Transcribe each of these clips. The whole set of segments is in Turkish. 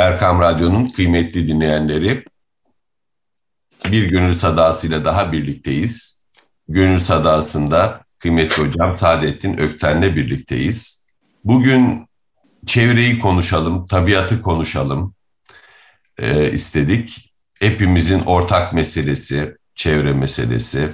Erkam Radyo'nun kıymetli dinleyenleri, bir gönül sadasıyla daha birlikteyiz. Gönül sadasında kıymetli hocam Taadettin Ökten'le birlikteyiz. Bugün çevreyi konuşalım, tabiatı konuşalım e, istedik. Hepimizin ortak meselesi, çevre meselesi.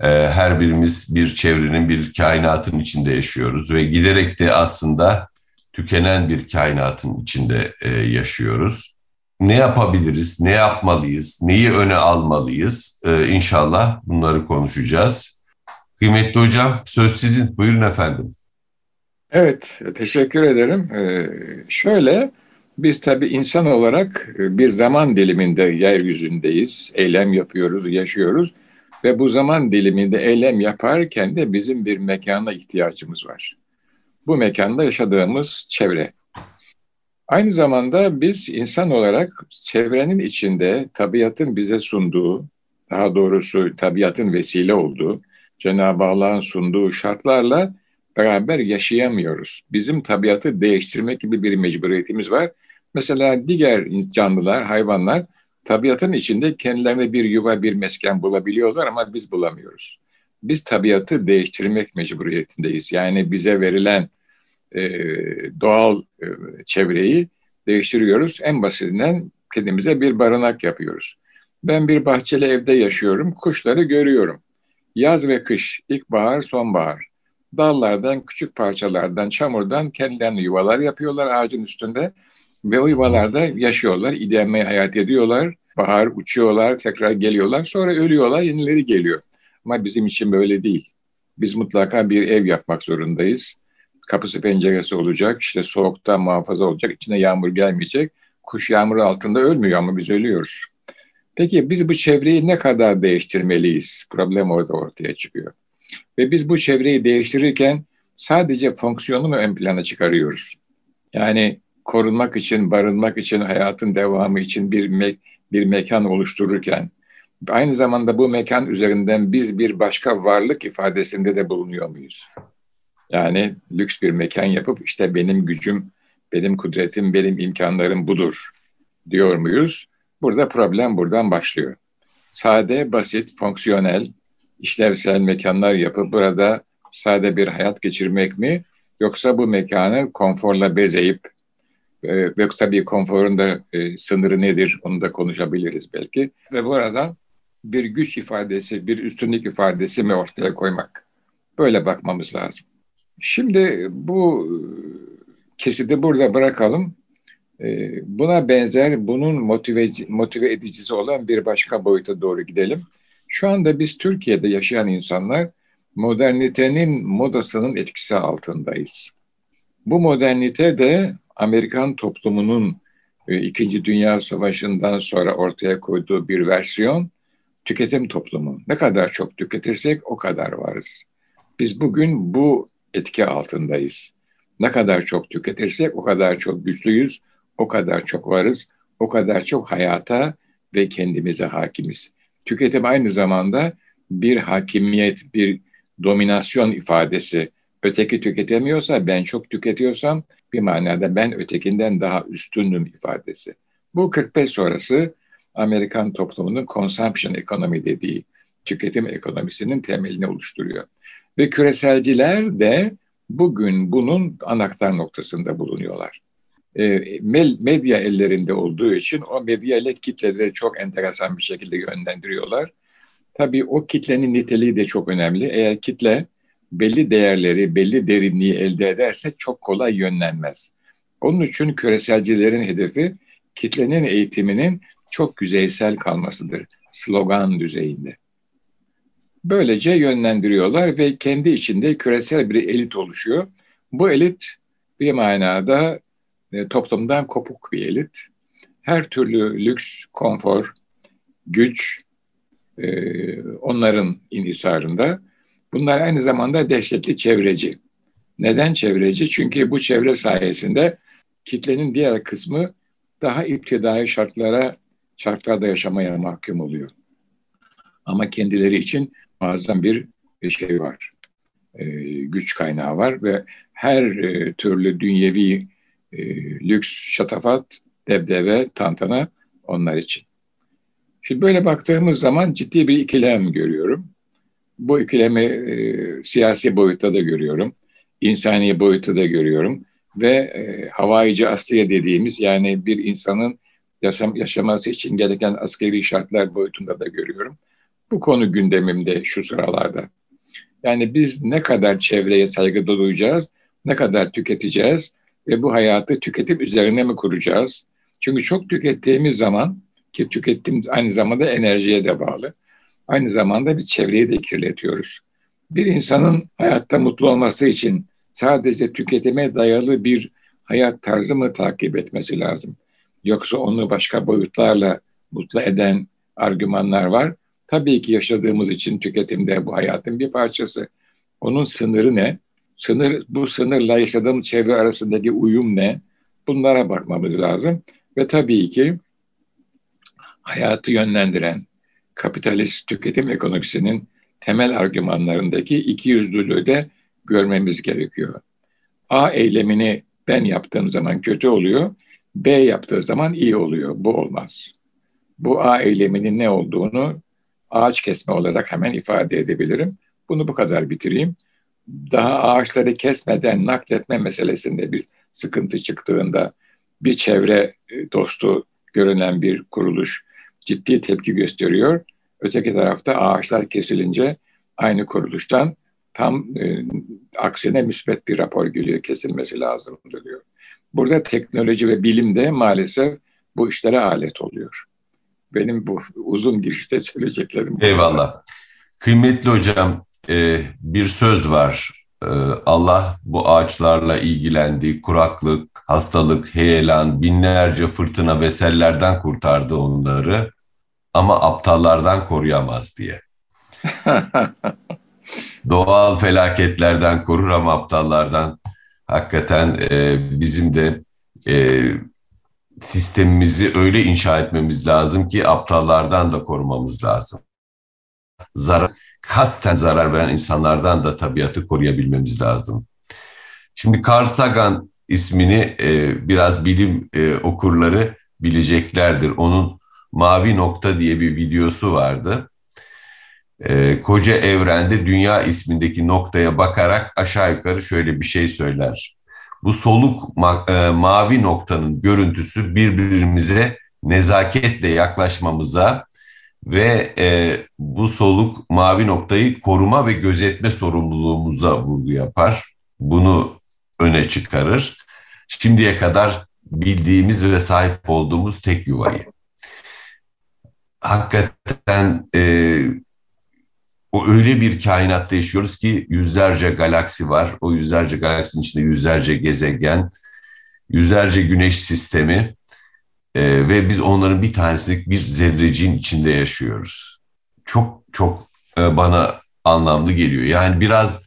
E, her birimiz bir çevrenin, bir kainatın içinde yaşıyoruz ve giderek de aslında tükenen bir kainatın içinde e, yaşıyoruz. Ne yapabiliriz, ne yapmalıyız, neyi öne almalıyız? E, inşallah bunları konuşacağız. Kıymetli hocam söz sizin. Buyurun efendim. Evet, teşekkür ederim. Ee, şöyle, biz tabii insan olarak e, bir zaman diliminde yeryüzündeyiz, eylem yapıyoruz, yaşıyoruz ve bu zaman diliminde eylem yaparken de bizim bir mekana ihtiyacımız var. Bu mekanda yaşadığımız çevre. Aynı zamanda biz insan olarak çevrenin içinde tabiatın bize sunduğu, daha doğrusu tabiatın vesile olduğu, Cenab-ı Allah'ın sunduğu şartlarla beraber yaşayamıyoruz. Bizim tabiatı değiştirmek gibi bir mecburiyetimiz var. Mesela diğer canlılar, hayvanlar tabiatın içinde kendilerine bir yuva, bir mesken bulabiliyorlar ama biz bulamıyoruz. Biz tabiatı değiştirmek mecburiyetindeyiz. Yani bize verilen e, doğal e, çevreyi değiştiriyoruz. En basitinden kendimize bir barınak yapıyoruz. Ben bir bahçeli evde yaşıyorum, kuşları görüyorum. Yaz ve kış, ilkbahar, sonbahar. Dallardan, küçük parçalardan, çamurdan kendilerine yuvalar yapıyorlar ağacın üstünde. Ve o yuvalarda yaşıyorlar, idemeye hayat ediyorlar. Bahar uçuyorlar, tekrar geliyorlar, sonra ölüyorlar, yenileri geliyor. Ama bizim için böyle değil. Biz mutlaka bir ev yapmak zorundayız. Kapısı penceresi olacak, işte soğukta muhafaza olacak, içine yağmur gelmeyecek. Kuş yağmur altında ölmüyor ama biz ölüyoruz. Peki biz bu çevreyi ne kadar değiştirmeliyiz? Problem orada ortaya çıkıyor. Ve biz bu çevreyi değiştirirken sadece fonksiyonu mu ön plana çıkarıyoruz? Yani korunmak için, barınmak için, hayatın devamı için bir me bir mekan oluştururken aynı zamanda bu mekan üzerinden biz bir başka varlık ifadesinde de bulunuyor muyuz? Yani lüks bir mekan yapıp işte benim gücüm, benim kudretim, benim imkanlarım budur diyor muyuz? Burada problem buradan başlıyor. Sade, basit, fonksiyonel, işlevsel mekanlar yapıp burada sade bir hayat geçirmek mi? Yoksa bu mekanı konforla bezeyip e, ve tabii konforun da e, sınırı nedir onu da konuşabiliriz belki. Ve bu arada bir güç ifadesi, bir üstünlük ifadesi mi ortaya koymak? Böyle bakmamız lazım. Şimdi bu kesidi burada bırakalım. E, buna benzer, bunun motive, motive edicisi olan bir başka boyuta doğru gidelim. Şu anda biz Türkiye'de yaşayan insanlar modernitenin modasının etkisi altındayız. Bu modernite de Amerikan toplumunun e, İkinci Dünya Savaşı'ndan sonra ortaya koyduğu bir versiyon tüketim toplumu. Ne kadar çok tüketirsek o kadar varız. Biz bugün bu etki altındayız. Ne kadar çok tüketirsek o kadar çok güçlüyüz, o kadar çok varız, o kadar çok hayata ve kendimize hakimiz. Tüketim aynı zamanda bir hakimiyet, bir dominasyon ifadesi. Öteki tüketemiyorsa, ben çok tüketiyorsam bir manada ben ötekinden daha üstünüm ifadesi. Bu 45 sonrası Amerikan toplumunun consumption ekonomi dediği tüketim ekonomisinin temelini oluşturuyor. Ve küreselciler de bugün bunun anahtar noktasında bulunuyorlar. E, medya ellerinde olduğu için o medya ile kitleleri çok enteresan bir şekilde yönlendiriyorlar. Tabii o kitlenin niteliği de çok önemli. Eğer kitle belli değerleri, belli derinliği elde ederse çok kolay yönlenmez. Onun için küreselcilerin hedefi kitlenin eğitiminin çok yüzeysel kalmasıdır. Slogan düzeyinde. Böylece yönlendiriyorlar ve kendi içinde küresel bir elit oluşuyor. Bu elit bir manada e, toplumdan kopuk bir elit. Her türlü lüks, konfor, güç e, onların inhisarında. Bunlar aynı zamanda dehşetli çevreci. Neden çevreci? Çünkü bu çevre sayesinde kitlenin diğer kısmı daha iptidai şartlara, şartlarda yaşamaya mahkum oluyor. Ama kendileri için muazzam bir şey var. E, güç kaynağı var ve her e, türlü dünyevi e, lüks şatafat debdebe, tantana onlar için. Şimdi böyle baktığımız zaman ciddi bir ikilem görüyorum. Bu ikilemi e, siyasi boyutta da görüyorum. insani boyutta da görüyorum. Ve e, havayici asliye dediğimiz yani bir insanın yaşam, yaşaması için gereken askeri şartlar boyutunda da görüyorum. Bu konu gündemimde şu sıralarda. Yani biz ne kadar çevreye saygı duyacağız, ne kadar tüketeceğiz ve bu hayatı tüketim üzerine mi kuracağız? Çünkü çok tükettiğimiz zaman ki tüketim aynı zamanda enerjiye de bağlı. Aynı zamanda bir çevreyi de kirletiyoruz. Bir insanın hayatta mutlu olması için sadece tüketime dayalı bir hayat tarzı mı takip etmesi lazım? Yoksa onu başka boyutlarla mutlu eden argümanlar var. Tabii ki yaşadığımız için tüketimde bu hayatın bir parçası. Onun sınırı ne? Sınır, bu sınırla yaşadığımız çevre arasındaki uyum ne? Bunlara bakmamız lazım. Ve tabii ki hayatı yönlendiren kapitalist tüketim ekonomisinin temel argümanlarındaki iki yüzlülüğü de görmemiz gerekiyor. A eylemini ben yaptığım zaman kötü oluyor, B yaptığı zaman iyi oluyor. Bu olmaz. Bu A eyleminin ne olduğunu ağaç kesme olarak hemen ifade edebilirim. Bunu bu kadar bitireyim. Daha ağaçları kesmeden nakletme meselesinde bir sıkıntı çıktığında bir çevre e, dostu görünen bir kuruluş ciddi tepki gösteriyor. Öteki tarafta ağaçlar kesilince aynı kuruluştan tam e, aksine müsbet bir rapor geliyor, kesilmesi lazım diyor. Burada teknoloji ve bilim de maalesef bu işlere alet oluyor. Benim bu uzun girişte söyleyeceklerim. Eyvallah. Kıymetli hocam e, bir söz var. E, Allah bu ağaçlarla ilgilendi. Kuraklık, hastalık, heyelan, binlerce fırtına ve sellerden kurtardı onları. Ama aptallardan koruyamaz diye. Doğal felaketlerden korur ama aptallardan hakikaten e, bizim de e, sistemimizi öyle inşa etmemiz lazım ki aptallardan da korumamız lazım. Zarar, kasten zarar veren insanlardan da tabiatı koruyabilmemiz lazım. Şimdi Carl Sagan ismini e, biraz bilim e, okurları bileceklerdir. Onun Mavi Nokta diye bir videosu vardı. E, koca evrende dünya ismindeki noktaya bakarak aşağı yukarı şöyle bir şey söyler bu soluk ma e, mavi noktanın görüntüsü birbirimize nezaketle yaklaşmamıza ve e, bu soluk mavi noktayı koruma ve gözetme sorumluluğumuza vurgu yapar. Bunu öne çıkarır. Şimdiye kadar bildiğimiz ve sahip olduğumuz tek yuvayı. Hakikaten e, o öyle bir kainatta yaşıyoruz ki yüzlerce galaksi var. O yüzlerce galaksinin içinde yüzlerce gezegen, yüzlerce güneş sistemi e, ve biz onların bir tanesini bir zerreciğin içinde yaşıyoruz. Çok çok e, bana anlamlı geliyor. Yani biraz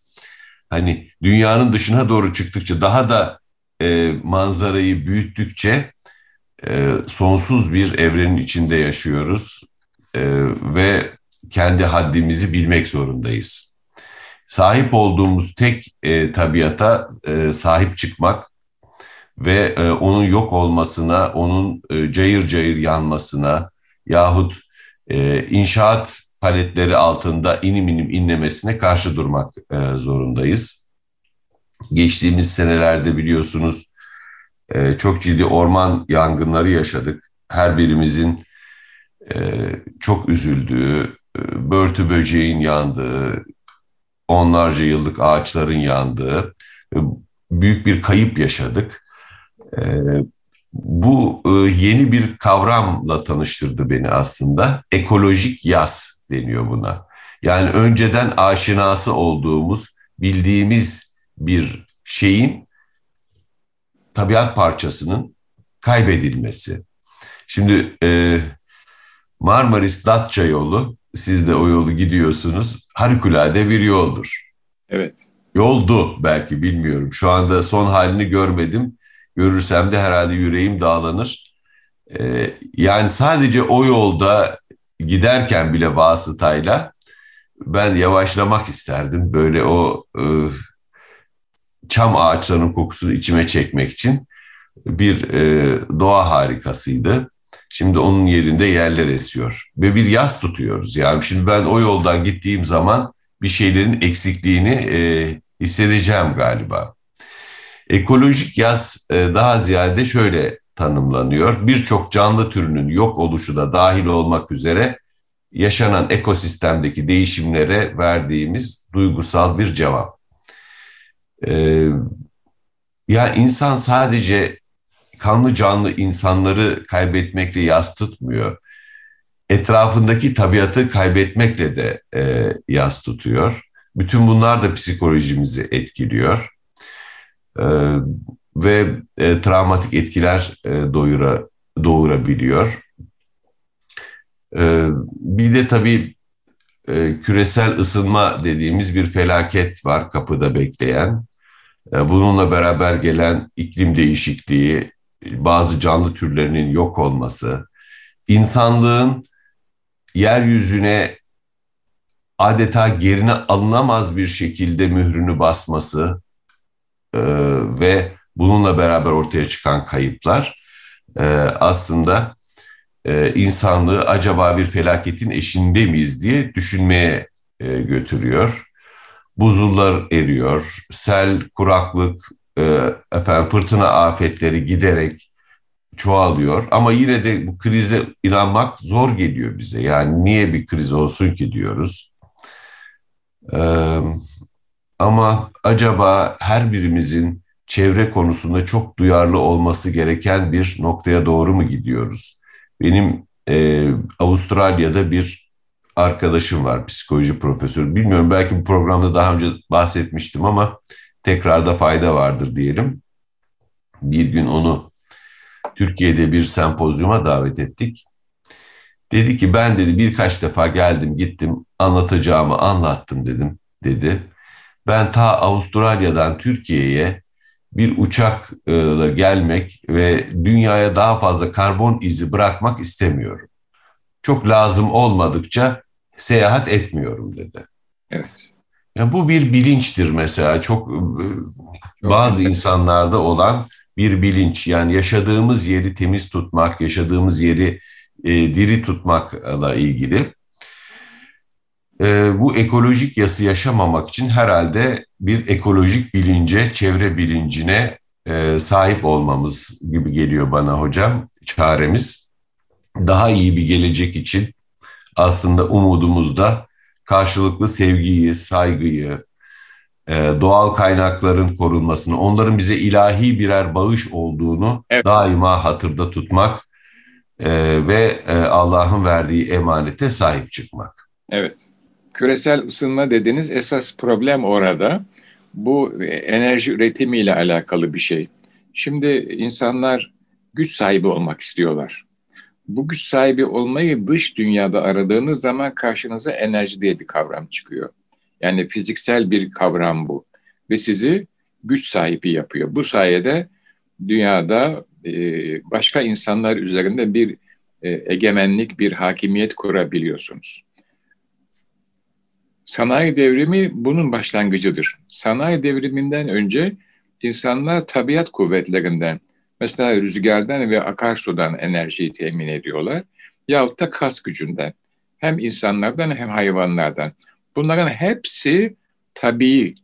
hani dünyanın dışına doğru çıktıkça daha da e, manzarayı büyüttükçe e, sonsuz bir evrenin içinde yaşıyoruz. E, ve kendi haddimizi bilmek zorundayız. Sahip olduğumuz tek e, tabiata e, sahip çıkmak ve e, onun yok olmasına, onun e, cayır cayır yanmasına yahut e, inşaat paletleri altında inim inim inlemesine karşı durmak e, zorundayız. Geçtiğimiz senelerde biliyorsunuz e, çok ciddi orman yangınları yaşadık. Her birimizin e, çok üzüldüğü, börtü böceğin yandığı, onlarca yıllık ağaçların yandığı büyük bir kayıp yaşadık. Ee, bu e, yeni bir kavramla tanıştırdı beni aslında. Ekolojik yaz deniyor buna. Yani önceden aşinası olduğumuz, bildiğimiz bir şeyin tabiat parçasının kaybedilmesi. Şimdi e, Marmaris-Datça yolu siz de o yolu gidiyorsunuz. Harikulade bir yoldur. Evet. Yoldu belki bilmiyorum. Şu anda son halini görmedim. Görürsem de herhalde yüreğim dağlanır. Ee, yani sadece o yolda giderken bile vasıtayla ben yavaşlamak isterdim. Böyle o e, çam ağaçlarının kokusunu içime çekmek için. bir e, doğa harikasıydı. Şimdi onun yerinde yerler esiyor ve bir yaz tutuyoruz. Yani şimdi ben o yoldan gittiğim zaman bir şeylerin eksikliğini e, hissedeceğim galiba. Ekolojik yaz e, daha ziyade şöyle tanımlanıyor. Birçok canlı türünün yok oluşu da dahil olmak üzere yaşanan ekosistemdeki değişimlere verdiğimiz duygusal bir cevap. Ee, ya insan sadece kanlı canlı insanları kaybetmekle yas tutmuyor. Etrafındaki tabiatı kaybetmekle de e, yas tutuyor. Bütün bunlar da psikolojimizi etkiliyor. E, ve e, travmatik etkiler e, doyura, doğurabiliyor. E, bir de tabii e, küresel ısınma dediğimiz bir felaket var kapıda bekleyen. E, bununla beraber gelen iklim değişikliği, bazı canlı türlerinin yok olması, insanlığın yeryüzüne adeta gerine alınamaz bir şekilde mührünü basması e, ve bununla beraber ortaya çıkan kayıplar e, aslında e, insanlığı acaba bir felaketin eşinde miyiz diye düşünmeye e, götürüyor. Buzullar eriyor, sel, kuraklık, e, efendim fırtına afetleri giderek çoğalıyor. Ama yine de bu krize inanmak zor geliyor bize. Yani niye bir kriz olsun ki diyoruz. Ee, ama acaba her birimizin çevre konusunda çok duyarlı olması gereken bir noktaya doğru mu gidiyoruz? Benim e, Avustralya'da bir arkadaşım var, psikoloji profesörü. Bilmiyorum belki bu programda daha önce bahsetmiştim ama tekrarda fayda vardır diyelim. Bir gün onu Türkiye'de bir sempozyuma davet ettik. Dedi ki ben dedi birkaç defa geldim gittim anlatacağımı anlattım dedim dedi. Ben ta Avustralya'dan Türkiye'ye bir uçakla gelmek ve dünyaya daha fazla karbon izi bırakmak istemiyorum. Çok lazım olmadıkça seyahat etmiyorum dedi. Evet. Yani bu bir bilinçtir mesela çok, çok bazı insanlarda olan bir bilinç. Yani yaşadığımız yeri temiz tutmak, yaşadığımız yeri e, diri tutmakla ilgili. E, bu ekolojik yası yaşamamak için herhalde bir ekolojik bilince, çevre bilincine e, sahip olmamız gibi geliyor bana hocam çaremiz. Daha iyi bir gelecek için aslında umudumuzda karşılıklı sevgiyi, saygıyı, e, doğal kaynakların korunmasını, onların bize ilahi birer bağış olduğunu evet. daima hatırda tutmak e, ve e, Allah'ın verdiği emanete sahip çıkmak. Evet. Küresel ısınma dediniz esas problem orada. Bu enerji üretimiyle alakalı bir şey. Şimdi insanlar güç sahibi olmak istiyorlar. Bu güç sahibi olmayı dış dünyada aradığınız zaman karşınıza enerji diye bir kavram çıkıyor. Yani fiziksel bir kavram bu. Ve sizi güç sahibi yapıyor. Bu sayede dünyada e, başka insanlar üzerinde bir e, egemenlik, bir hakimiyet kurabiliyorsunuz. Sanayi devrimi bunun başlangıcıdır. Sanayi devriminden önce insanlar tabiat kuvvetlerinden, mesela rüzgardan ve akarsudan enerjiyi temin ediyorlar. Yahut da kas gücünden. Hem insanlardan hem hayvanlardan. Bunların hepsi tabii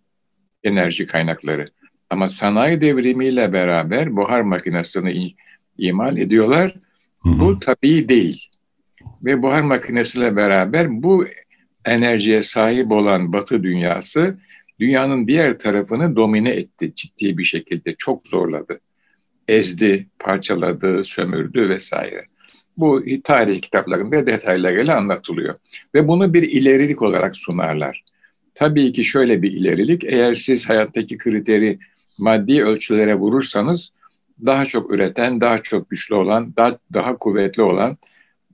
enerji kaynakları. Ama sanayi devrimiyle beraber buhar makinesini imal ediyorlar. Hı hı. Bu tabii değil. Ve buhar makinesiyle beraber bu enerjiye sahip olan Batı dünyası dünyanın diğer tarafını domine etti ciddi bir şekilde. Çok zorladı. Ezdi, parçaladı, sömürdü vesaire. Bu tarih kitaplarında detaylarıyla anlatılıyor. Ve bunu bir ilerilik olarak sunarlar. Tabii ki şöyle bir ilerilik, eğer siz hayattaki kriteri maddi ölçülere vurursanız daha çok üreten, daha çok güçlü olan, daha, daha kuvvetli olan,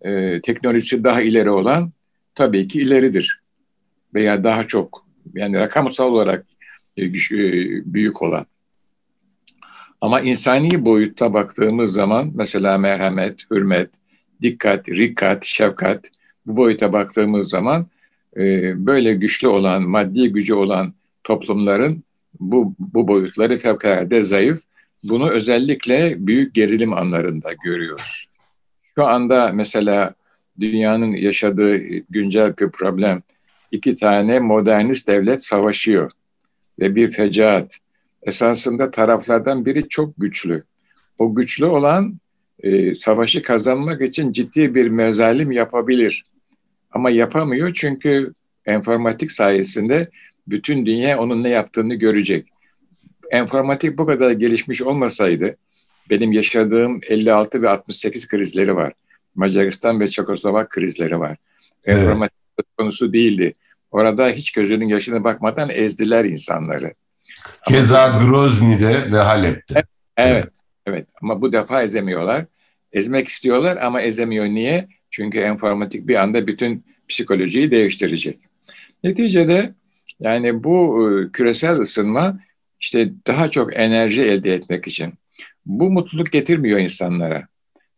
e, teknolojisi daha ileri olan tabii ki ileridir. Veya daha çok, yani rakamsal olarak e, e büyük olan. Ama insani boyutta baktığımız zaman mesela merhamet, hürmet, dikkat, rikkat, şefkat bu boyuta baktığımız zaman e, böyle güçlü olan, maddi gücü olan toplumların bu, bu boyutları fevkalade zayıf Bunu özellikle büyük gerilim anlarında görüyoruz. Şu anda mesela dünyanın yaşadığı güncel bir problem. İki tane modernist devlet savaşıyor ve bir fecaat. Esasında taraflardan biri çok güçlü. O güçlü olan e, savaşı kazanmak için ciddi bir mezalim yapabilir. Ama yapamıyor çünkü enformatik sayesinde bütün dünya onun ne yaptığını görecek. Enformatik bu kadar gelişmiş olmasaydı benim yaşadığım 56 ve 68 krizleri var. Macaristan ve Çekoslovak krizleri var. Evet. Enformatik konusu değildi. Orada hiç gözünün yaşına bakmadan ezdiler insanları. Keza Grozny'de ve Halep'te. Evet, evet, evet. Ama bu defa ezemiyorlar. Ezmek istiyorlar ama ezemiyor. Niye? Çünkü enformatik bir anda bütün psikolojiyi değiştirecek. Neticede yani bu e, küresel ısınma işte daha çok enerji elde etmek için. Bu mutluluk getirmiyor insanlara.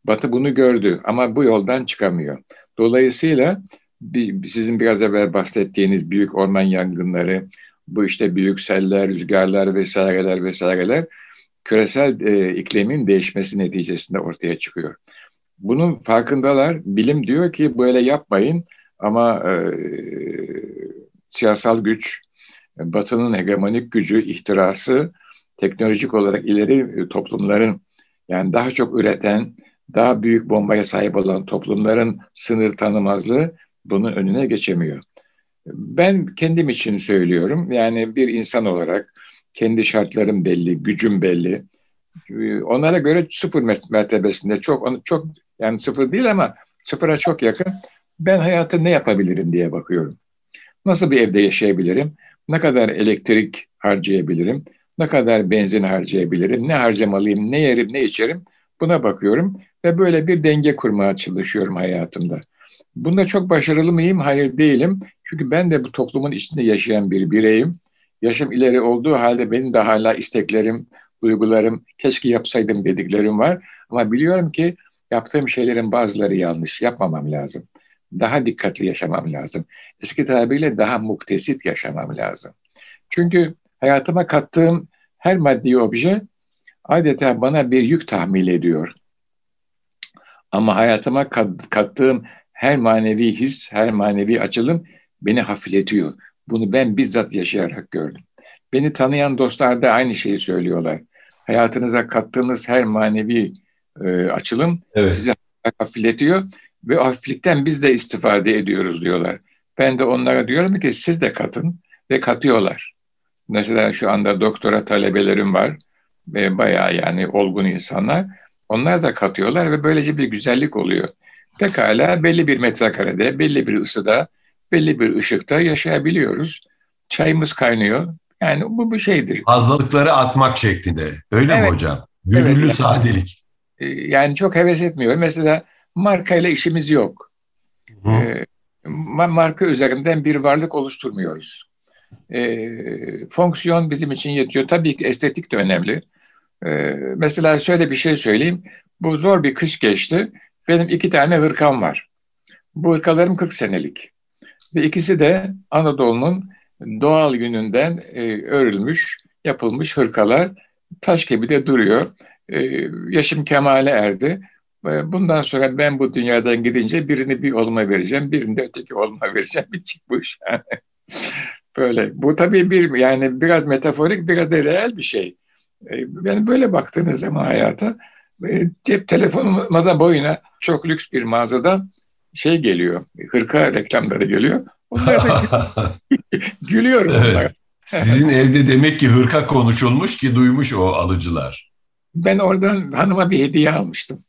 Batı bunu gördü ama bu yoldan çıkamıyor. Dolayısıyla sizin biraz evvel bahsettiğiniz büyük orman yangınları, bu işte büyük seller, rüzgarlar vesaireler vesaireler küresel e, iklimin değişmesi neticesinde ortaya çıkıyor. Bunun farkındalar. Bilim diyor ki böyle yapmayın ama e, siyasal güç, Batı'nın hegemonik gücü, ihtirası, teknolojik olarak ileri e, toplumların yani daha çok üreten, daha büyük bombaya sahip olan toplumların sınır tanımazlığı bunun önüne geçemiyor. Ben kendim için söylüyorum. Yani bir insan olarak kendi şartlarım belli, gücüm belli. Onlara göre sıfır mertebesinde çok çok yani sıfır değil ama sıfıra çok yakın. Ben hayatı ne yapabilirim diye bakıyorum. Nasıl bir evde yaşayabilirim? Ne kadar elektrik harcayabilirim? Ne kadar benzin harcayabilirim? Ne harcamalıyım? Ne yerim? Ne içerim? Buna bakıyorum ve böyle bir denge kurmaya çalışıyorum hayatımda. Bunda çok başarılı mıyım? Hayır değilim. Çünkü ben de bu toplumun içinde yaşayan bir bireyim. Yaşım ileri olduğu halde benim de hala isteklerim, duygularım, keşke yapsaydım dediklerim var. Ama biliyorum ki yaptığım şeylerin bazıları yanlış. Yapmamam lazım. Daha dikkatli yaşamam lazım. Eski tabiriyle daha muktesit yaşamam lazım. Çünkü hayatıma kattığım her maddi obje adeta bana bir yük tahmil ediyor. Ama hayatıma kat, kattığım her manevi his, her manevi açılım beni hafifletiyor. Bunu ben bizzat yaşayarak gördüm. Beni tanıyan dostlar da aynı şeyi söylüyorlar. Hayatınıza kattığınız her manevi e, açılım evet. sizi hafifletiyor ve hafiflikten biz de istifade ediyoruz diyorlar. Ben de onlara diyorum ki siz de katın ve katıyorlar. Mesela şu anda doktora talebelerim var ve bayağı yani olgun insanlar. Onlar da katıyorlar ve böylece bir güzellik oluyor. Pekala belli bir metrekarede, belli bir ısıda, belli bir ışıkta yaşayabiliyoruz. Çayımız kaynıyor. Yani bu bir şeydir. Fazlalıkları atmak şeklinde. Öyle evet. mi hocam? Gönüllü evet. sadelik. Ee, yani çok heves etmiyorum. Mesela markayla işimiz yok. Hı. Ee, marka üzerinden bir varlık oluşturmuyoruz. Ee, fonksiyon bizim için yetiyor. Tabii ki estetik de önemli. mesela şöyle bir şey söyleyeyim. Bu zor bir kış geçti. Benim iki tane hırkam var. Bu hırkalarım 40 senelik. Ve ikisi de Anadolu'nun doğal gününden e, örülmüş, yapılmış hırkalar. Taş gibi de duruyor. E, yaşım kemale erdi. E, bundan sonra ben bu dünyadan gidince birini bir olma vereceğim, birini de öteki olma vereceğim. Bir çıkmış yani. böyle. Bu tabii bir yani biraz metaforik, biraz da reel bir şey. E, yani böyle baktığınız zaman hayata cep telefonuma da boyuna çok lüks bir mağazada şey geliyor, hırka reklamları geliyor. Onlara da gülüyorum evet. onlara. Sizin evde demek ki hırka konuşulmuş ki duymuş o alıcılar. Ben oradan hanıma bir hediye almıştım.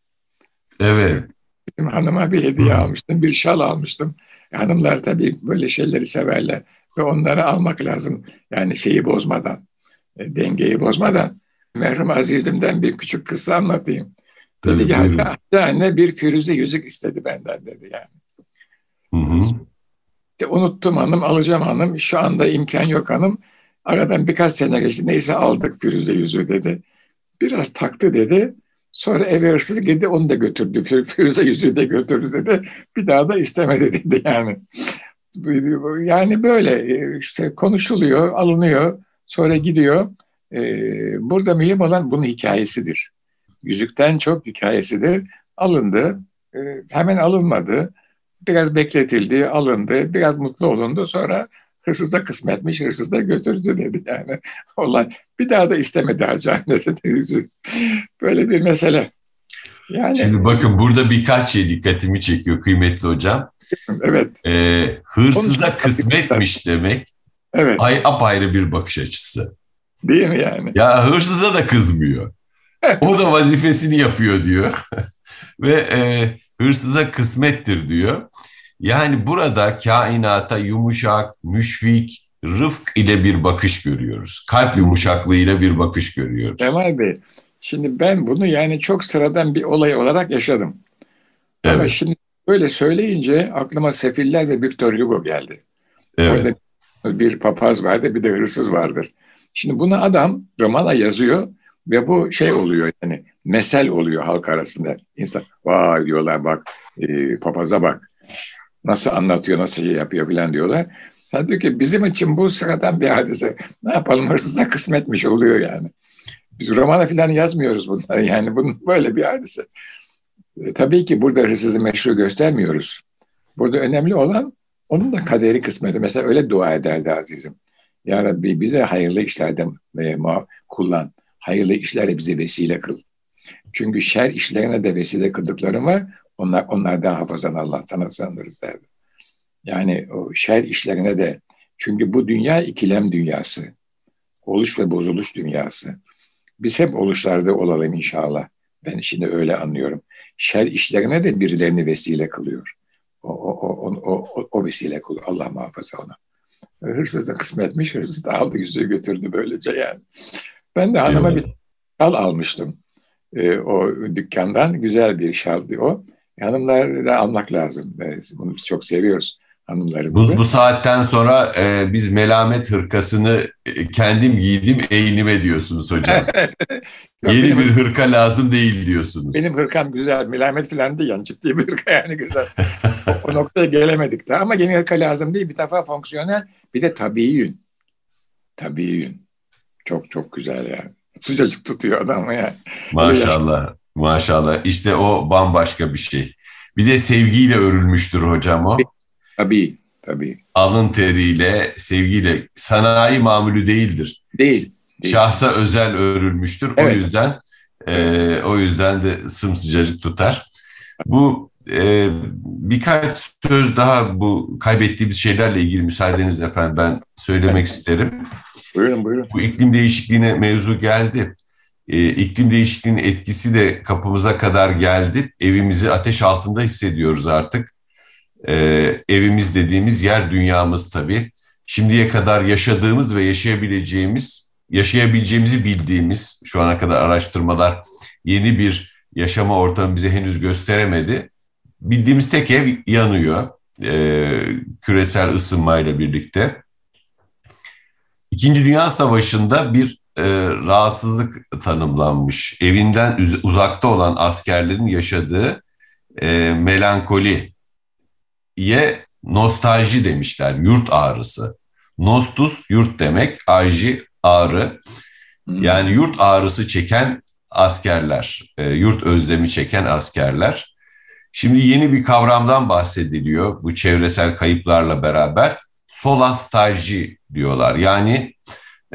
Evet. Bizim hanıma bir hediye Hı. almıştım, bir şal almıştım. Hanımlar tabii böyle şeyleri severler ve onları almak lazım. Yani şeyi bozmadan, e, dengeyi bozmadan merhum azizimden bir küçük kıssa anlatayım. Tabii, dedi hatta anne bir firuze yüzük istedi benden dedi yani. Hı hı. İşte unuttum hanım, alacağım hanım. Şu anda imkan yok hanım. Aradan birkaç sene geçti. Neyse aldık firuze yüzüğü dedi. Biraz taktı dedi. Sonra eve hırsız geldi onu da götürdü. Firuze yüzüğü de götürdü dedi. Bir daha da istemedi dedi yani. Yani böyle işte konuşuluyor, alınıyor, sonra gidiyor. E, burada mühim olan bunun hikayesidir. Yüzükten çok hikayesidir. Alındı, e, hemen alınmadı. Biraz bekletildi, alındı, biraz mutlu olundu. Sonra hırsıza kısmetmiş, hırsız da götürdü dedi yani. Olay. Bir daha da istemedi harcandı dedi yüzük. Böyle bir mesele. Yani, Şimdi bakın burada birkaç şey dikkatimi çekiyor kıymetli hocam. Evet. Ee, hırsıza kısmetmiş demek evet. ay, apayrı bir bakış açısı. Değil mi yani? Ya hırsıza da kızmıyor. o da vazifesini yapıyor diyor. Ve e, hırsıza kısmettir diyor. Yani burada kainata yumuşak, müşfik, rıfk ile bir bakış görüyoruz. Kalp yumuşaklığıyla bir bakış görüyoruz. Kemal Bey, şimdi ben bunu yani çok sıradan bir olay olarak yaşadım. Evet. Ama şimdi böyle söyleyince aklıma Sefiller ve Victor Hugo geldi. Evet. Orada bir papaz vardı, bir de hırsız vardır. Şimdi bunu adam romana yazıyor ve bu şey oluyor yani mesel oluyor halk arasında. İnsan vay diyorlar bak e, papaza bak nasıl anlatıyor nasıl şey yapıyor filan diyorlar. Halbuki bizim için bu sıradan bir hadise. Ne yapalım hırsıza kısmetmiş oluyor yani. Biz romana filan yazmıyoruz bunları yani bunun böyle bir hadise. E, tabii ki burada hırsızı meşru göstermiyoruz. Burada önemli olan onun da kaderi kısmeti. Mesela öyle dua ederdi azizim. Ya Rabbi bize hayırlı işlerde e, kullan. Hayırlı işlerle bize vesile kıl. Çünkü şer işlerine de vesile kıldıklarım var. Onlar, onlardan hafazan Allah sana sığınırız derdi. Yani o şer işlerine de çünkü bu dünya ikilem dünyası. Oluş ve bozuluş dünyası. Biz hep oluşlarda olalım inşallah. Ben şimdi öyle anlıyorum. Şer işlerine de birilerini vesile kılıyor. O, o, o, o, o vesile kılıyor. Allah muhafaza ona. Hırsız da kısmetmiş, hırsız da aldı yüzüğü götürdü böylece yani. Ben de hanıma bir şal almıştım. E, o dükkandan güzel bir şaldı o. Hanımlar da almak lazım. Bunu biz çok seviyoruz hanımlarımızı. Bu, bu saatten sonra e, biz melamet hırkasını e, kendim giydim eğilime diyorsunuz hocam. Yok, Yeni benim, bir hırka lazım değil diyorsunuz. Benim hırkam güzel. Melamet falan değil yani ciddi bir hırka yani güzel. o, o noktaya gelemedik de ama yeni hırka lazım değil. Bir defa fonksiyonel bir de tabii yün. Tabii yün. Çok çok güzel yani. Sıcacık tutuyor adamı yani. Maşallah. Maşallah. İşte o bambaşka bir şey. Bir de sevgiyle örülmüştür hocam o. Tabii, tabii. Alın teriyle, sevgiyle. Sanayi mamülü değildir. Değil. değil. Şahsa özel örülmüştür. Evet. O yüzden e, o yüzden de sımsıcacık tutar. Bu e, birkaç söz daha bu kaybettiğimiz şeylerle ilgili müsaadenizle efendim ben söylemek isterim. Buyurun buyurun. Bu iklim değişikliğine mevzu geldi. E, iklim değişikliğinin etkisi de kapımıza kadar geldi. Evimizi ateş altında hissediyoruz artık. E, evimiz dediğimiz yer dünyamız tabii. Şimdiye kadar yaşadığımız ve yaşayabileceğimiz, yaşayabileceğimizi bildiğimiz şu ana kadar araştırmalar yeni bir yaşama ortamı bize henüz gösteremedi. Bildiğimiz tek ev yanıyor e, küresel ısınmayla birlikte. İkinci Dünya Savaşı'nda bir e, rahatsızlık tanımlanmış. Evinden uzakta olan askerlerin yaşadığı e, melankoliye nostalji demişler. Yurt ağrısı. Nostus yurt demek, aji ağrı. Yani yurt ağrısı çeken askerler, e, yurt özlemi çeken askerler. Şimdi yeni bir kavramdan bahsediliyor bu çevresel kayıplarla beraber. Solastalji diyorlar. Yani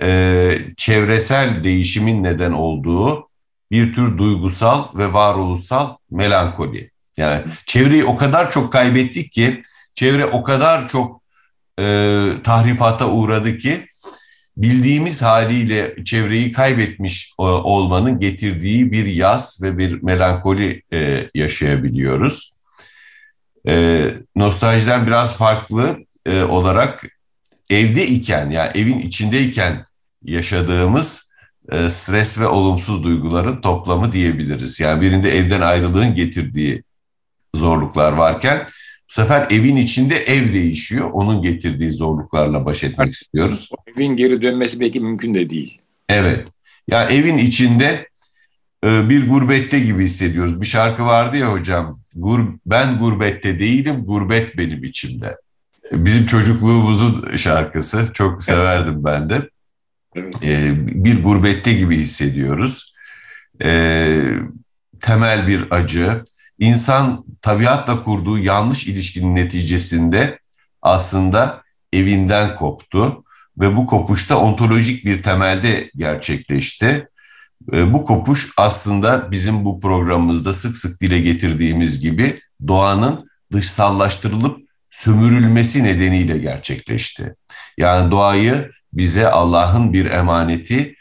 e, çevresel değişimin neden olduğu bir tür duygusal ve varoluşsal melankoli. Yani çevreyi o kadar çok kaybettik ki, çevre o kadar çok e, tahrifata uğradı ki, bildiğimiz haliyle çevreyi kaybetmiş e, olmanın getirdiği bir yaz ve bir melankoli e, yaşayabiliyoruz. E, nostaljiden biraz farklı olarak evde iken yani evin içindeyken yaşadığımız stres ve olumsuz duyguların toplamı diyebiliriz. Yani birinde evden ayrılığın getirdiği zorluklar varken bu sefer evin içinde ev değişiyor. Onun getirdiği zorluklarla baş etmek istiyoruz. Evin geri dönmesi belki mümkün de değil. Evet. Yani evin içinde e, bir gurbette gibi hissediyoruz. Bir şarkı vardı ya hocam. Gur, ben gurbette değilim, gurbet benim içimde. Bizim çocukluğumuzun şarkısı. Çok severdim ben de. E, bir gurbette gibi hissediyoruz. E, temel bir acı. İnsan tabiatla kurduğu yanlış ilişkinin neticesinde aslında evinden koptu ve bu kopuşta ontolojik bir temelde gerçekleşti. E, bu kopuş aslında bizim bu programımızda sık sık dile getirdiğimiz gibi doğanın dışsallaştırılıp sömürülmesi nedeniyle gerçekleşti. Yani doğayı bize Allah'ın bir emaneti,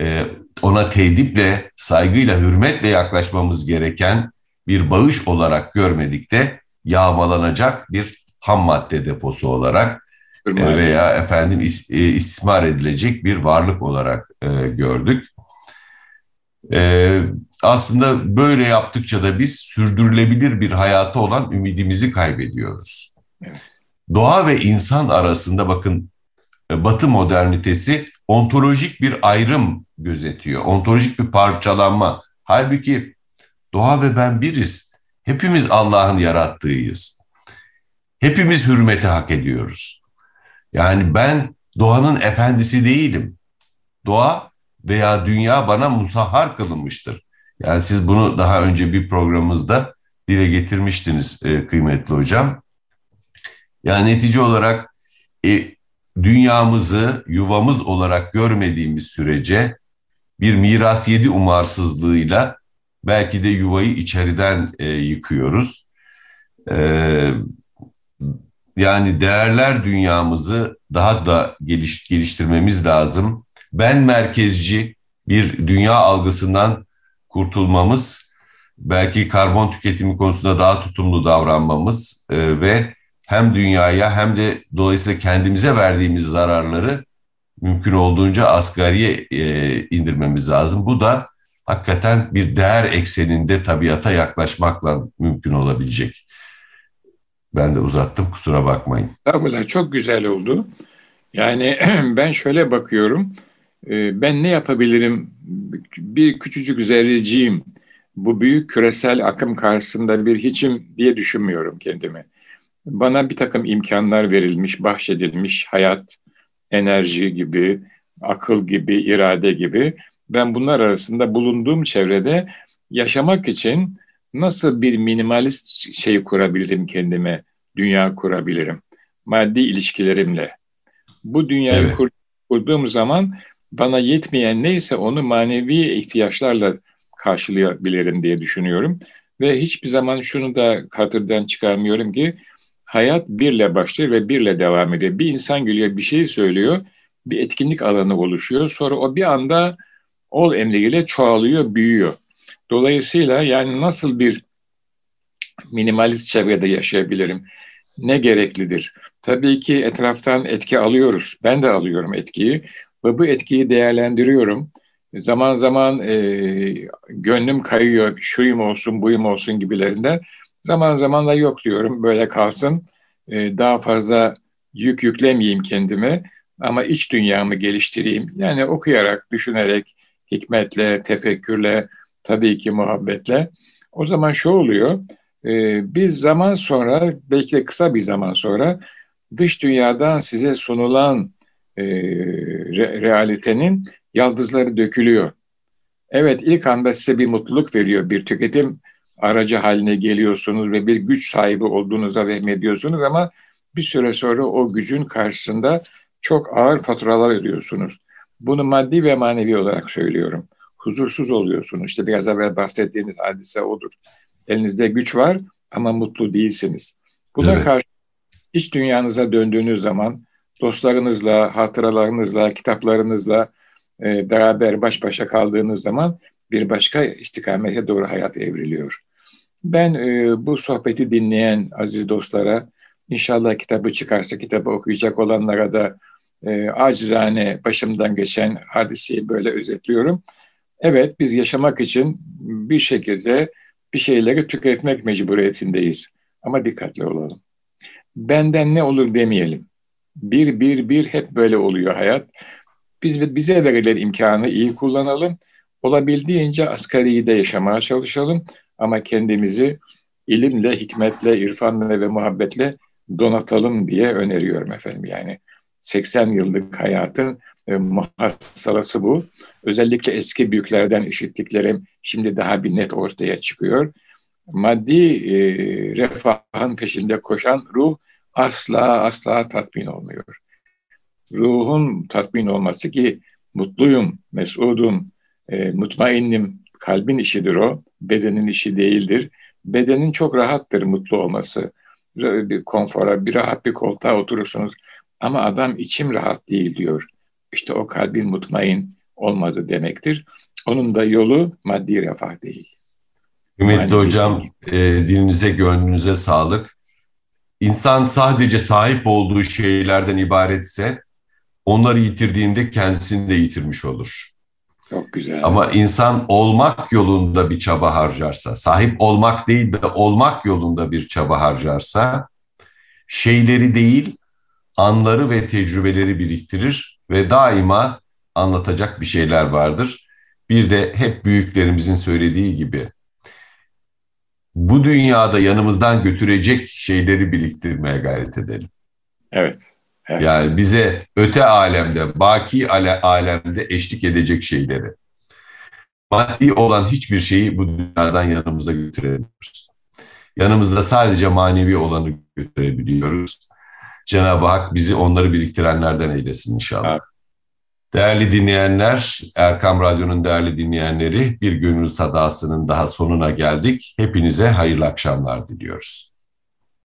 e, ona tediple, saygıyla, hürmetle yaklaşmamız gereken bir bağış olarak görmedik de yağmalanacak bir ham madde deposu olarak e, veya efendim istismar edilecek bir varlık olarak gördük. Ee, aslında böyle yaptıkça da biz sürdürülebilir bir hayata olan ümidimizi kaybediyoruz. Evet. Doğa ve insan arasında bakın e, Batı modernitesi ontolojik bir ayrım gözetiyor. Ontolojik bir parçalanma. Halbuki doğa ve ben biriz. Hepimiz Allah'ın yarattığıyız. Hepimiz hürmeti hak ediyoruz. Yani ben doğanın efendisi değilim. Doğa veya dünya bana musahhar kılınmıştır. Yani siz bunu daha önce bir programımızda dile getirmiştiniz e, kıymetli hocam. Yani netice olarak e, dünyamızı yuvamız olarak görmediğimiz sürece bir miras yedi umarsızlığıyla belki de yuvayı içeriden e, yıkıyoruz. E, yani değerler dünyamızı daha da geliş, geliştirmemiz lazım ben merkezci bir dünya algısından kurtulmamız, belki karbon tüketimi konusunda daha tutumlu davranmamız e, ve hem dünyaya hem de dolayısıyla kendimize verdiğimiz zararları mümkün olduğunca asgariye e, indirmemiz lazım. Bu da hakikaten bir değer ekseninde tabiata yaklaşmakla mümkün olabilecek. Ben de uzattım kusura bakmayın. Estağfurullah çok güzel oldu. Yani ben şöyle bakıyorum. Ee, ben ne yapabilirim? Bir küçücük zerreciyim. Bu büyük küresel akım karşısında bir hiçim diye düşünmüyorum kendimi. Bana bir takım imkanlar verilmiş, bahşedilmiş hayat, enerji gibi, akıl gibi, irade gibi. Ben bunlar arasında bulunduğum çevrede yaşamak için nasıl bir minimalist şey kurabilirim kendime, dünya kurabilirim? Maddi ilişkilerimle. Bu dünyayı evet. kurduğum zaman bana yetmeyen neyse onu manevi ihtiyaçlarla karşılayabilirim diye düşünüyorum. Ve hiçbir zaman şunu da hatırdan çıkarmıyorum ki hayat birle başlıyor ve birle devam ediyor. Bir insan geliyor bir şey söylüyor, bir etkinlik alanı oluşuyor. Sonra o bir anda ol emriyle çoğalıyor, büyüyor. Dolayısıyla yani nasıl bir minimalist çevrede yaşayabilirim? Ne gereklidir? Tabii ki etraftan etki alıyoruz. Ben de alıyorum etkiyi. Ve bu etkiyi değerlendiriyorum. Zaman zaman e, gönlüm kayıyor, şuyum olsun, buyum olsun gibilerinden. Zaman zaman da yok diyorum, böyle kalsın. E, daha fazla yük yüklemeyeyim kendime ama iç dünyamı geliştireyim. Yani okuyarak, düşünerek, hikmetle, tefekkürle, tabii ki muhabbetle. O zaman şu oluyor, e, bir zaman sonra, belki de kısa bir zaman sonra dış dünyadan size sunulan e, re, realitenin yaldızları dökülüyor. Evet ilk anda size bir mutluluk veriyor, bir tüketim aracı haline geliyorsunuz ve bir güç sahibi olduğunuza vehmediyorsunuz ama bir süre sonra o gücün karşısında çok ağır faturalar ödüyorsunuz. Bunu maddi ve manevi olarak söylüyorum. Huzursuz oluyorsunuz. İşte biraz evvel bahsettiğiniz hadise odur. Elinizde güç var ama mutlu değilsiniz. Buna evet. karşı iç dünyanıza döndüğünüz zaman dostlarınızla, hatıralarınızla, kitaplarınızla e, beraber baş başa kaldığınız zaman bir başka istikamete doğru hayat evriliyor. Ben e, bu sohbeti dinleyen aziz dostlara, inşallah kitabı çıkarsa kitabı okuyacak olanlara da e, acizane başımdan geçen hadiseyi böyle özetliyorum. Evet biz yaşamak için bir şekilde bir şeyleri tüketmek mecburiyetindeyiz. Ama dikkatli olalım. Benden ne olur demeyelim. Bir, bir, bir hep böyle oluyor hayat. Biz bize verilen imkanı iyi kullanalım. Olabildiğince asgari de yaşamaya çalışalım. Ama kendimizi ilimle, hikmetle, irfanla ve muhabbetle donatalım diye öneriyorum efendim. Yani 80 yıllık hayatın e, muhassalası bu. Özellikle eski büyüklerden işittiklerim şimdi daha bir net ortaya çıkıyor. Maddi e, refahın peşinde koşan ruh asla asla tatmin olmuyor. Ruhun tatmin olması ki mutluyum, mesudum, e, mutmainnim, kalbin işidir o, bedenin işi değildir. Bedenin çok rahattır mutlu olması. Bir konfora, bir rahat bir koltuğa oturursunuz. Ama adam içim rahat değil diyor. İşte o kalbin mutmain olmadı demektir. Onun da yolu maddi refah değil. Kıymetli hocam, e, dilinize, gönlünüze sağlık. İnsan sadece sahip olduğu şeylerden ibaretse onları yitirdiğinde kendisini de yitirmiş olur. Çok güzel. Ama insan olmak yolunda bir çaba harcarsa, sahip olmak değil de olmak yolunda bir çaba harcarsa, şeyleri değil, anları ve tecrübeleri biriktirir ve daima anlatacak bir şeyler vardır. Bir de hep büyüklerimizin söylediği gibi bu dünyada yanımızdan götürecek şeyleri biriktirmeye gayret edelim. Evet. evet. Yani bize öte alemde, baki alemde eşlik edecek şeyleri. Maddi olan hiçbir şeyi bu dünyadan yanımızda götüremiyoruz. Yanımızda sadece manevi olanı götürebiliyoruz. Cenab-ı Hak bizi onları biriktirenlerden eylesin inşallah. Evet. Değerli dinleyenler, Erkam Radyo'nun değerli dinleyenleri, bir gönül sadasının daha sonuna geldik. Hepinize hayırlı akşamlar diliyoruz.